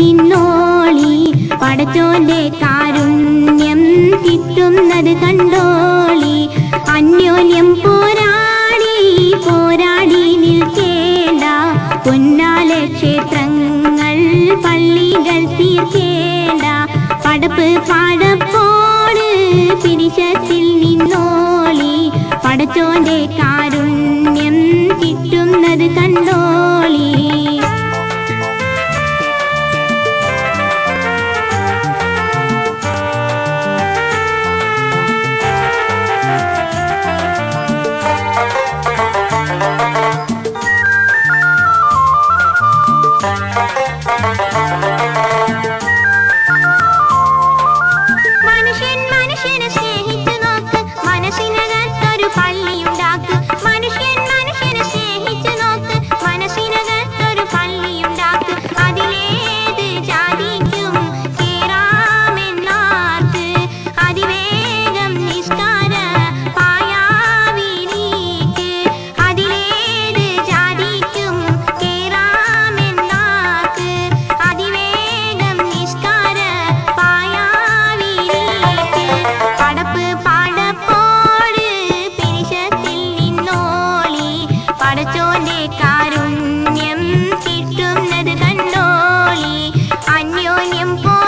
നിന്നോളി. പടച്ചോന്റെ കാരുണ്യം കിട്ടുന്നത് കണ്ടോളി അന്യോന്യം പോരാടി പോരാടി നിൽക്കേണ്ട. പൊന്നാല ക്ഷേത്രങ്ങൾ yang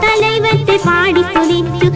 தலைவத்தை பாடி துதித்து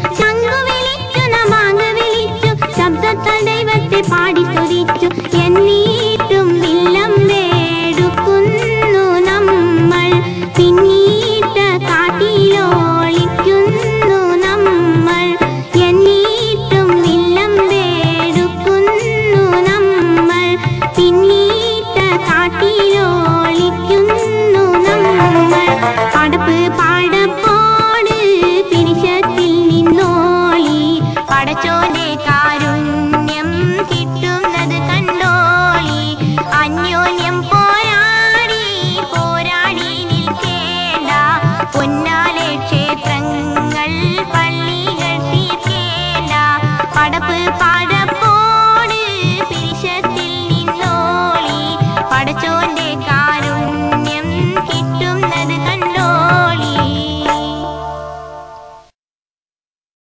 छोड़